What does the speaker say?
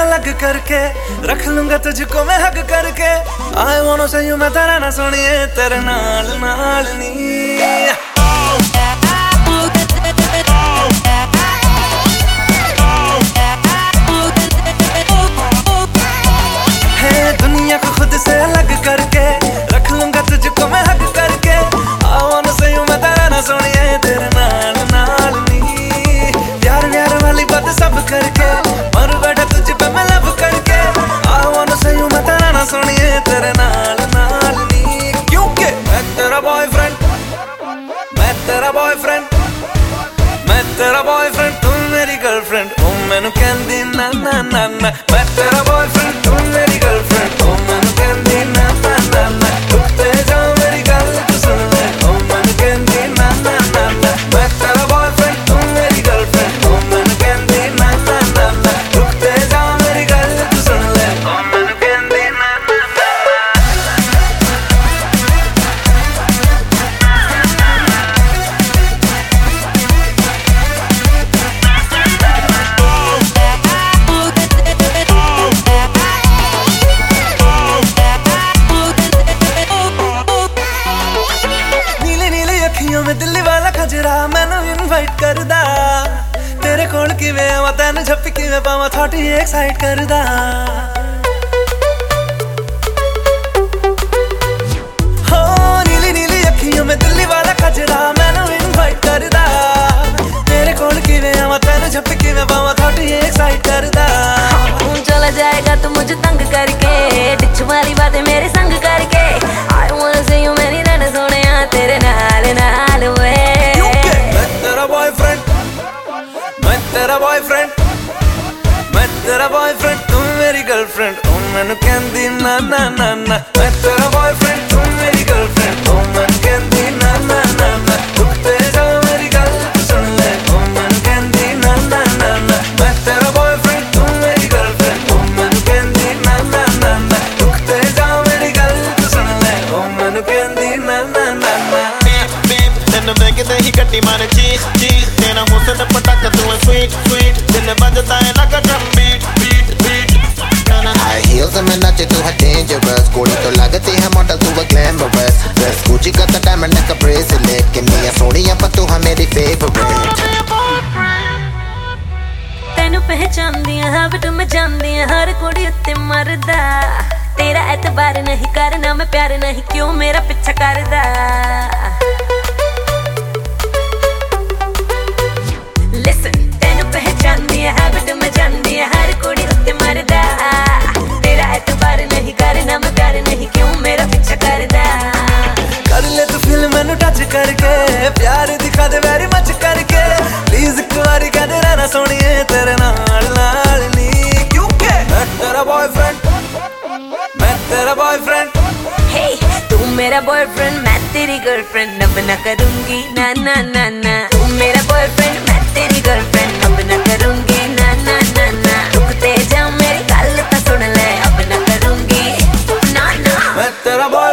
करके, रख लूँगा तुझको मैं हग करके। आए वांट सही मैं तेरा ना सुनिए, तेरे नाल नाल नी। मैं तेरा बॉयफ्रेंड तू मेरी गर्लफ्रेंड ओ मैनू कहंदी ना ना ना ना मैं तेरा बॉयफ्रेंड तू मेरी गर्लफ्रेंड ओ मैनू कहंदी ਦਿੱਲੀ ਵਾਲਾ ਖਜਰਾ ਮੈਨੂੰ ਇਨਵਾਈਟ ਕਰਦਾ। ਤੇਰੇ ਕੋਲ ਕਿਵੇਂ ਆਵਾਂ, ਤੈਨੂੰ ਝੱਪ ਕਿਵੇਂ ਪਾਵਾਂ ਥੋੜੀ ਐਕਸਾਈਟ ਕਰਦਾ। मैं तेरा बॉयफ्रेंड तू मेरी गर्लफ्रेंड ओ, मैनू कहंदी ना ना ना ना. मैं तेरा बॉयफ्रेंड तू मेरी गर्लफ्रेंड ओ ਵੇਖਦੇ ਹੀ ਗੱਡੀ ਮਾਰੇ ਚੀਖ ਚੀਖ ਤੇਰਾ ਹੁਸਨ ਪਟਾਕਾ ਤੂੰ ਹੈ sweet sweet ਦਿਲ ਵੱਜਦਾ ਹੈ ਲੱਗਾ drum beat beat beat ਨਾ High heels and nache tu hai dangerous Kodi to lagati hai model tu hai glamorous Dress Gucci got the diamond like a bracelet Kinniya soniya ਪਰ ਤੂੰ ਹੈ ਮੇਰੀ favorite ਤੈਨੂੰ ਪਹਿਚਾਨਦੀ ਆ ਹਾਂ ਬਟ ਮੈਂ ਜਾਣਦੀ ਆ ਹਰ ਕੁੜੀ ਉੱਤੇ ਮਰਦਾ ਤੇਰਾ ਐਤਬਾਰ ਨਹੀਂ ਕਰਨਾ ਮੈਂ ਪਿਆਰ ਨਹੀਂ ਕਿਉਂ ਮੇਰਾ ਪਿੱਛਾ ਕਰਦਾ मच करके प्यार दिखा दे वेरी मच करके। प्लीज़ एक बार कह दे रहना सोनिए तेरे नाल नाल नी क्योंकि मैं तेरा बॉयफ्रेंड मैं तेरा बॉयफ्रेंड हे तू मेरा बॉयफ्रेंड मैं तेरी गर्लफ्रेंड अब ना करूँगी ना ना ना ना। तू मेरा बॉयफ्रेंड मैं तेरी गर्लफ्रेंड अब ना करूँगी तो करूँगी तेरा बॉय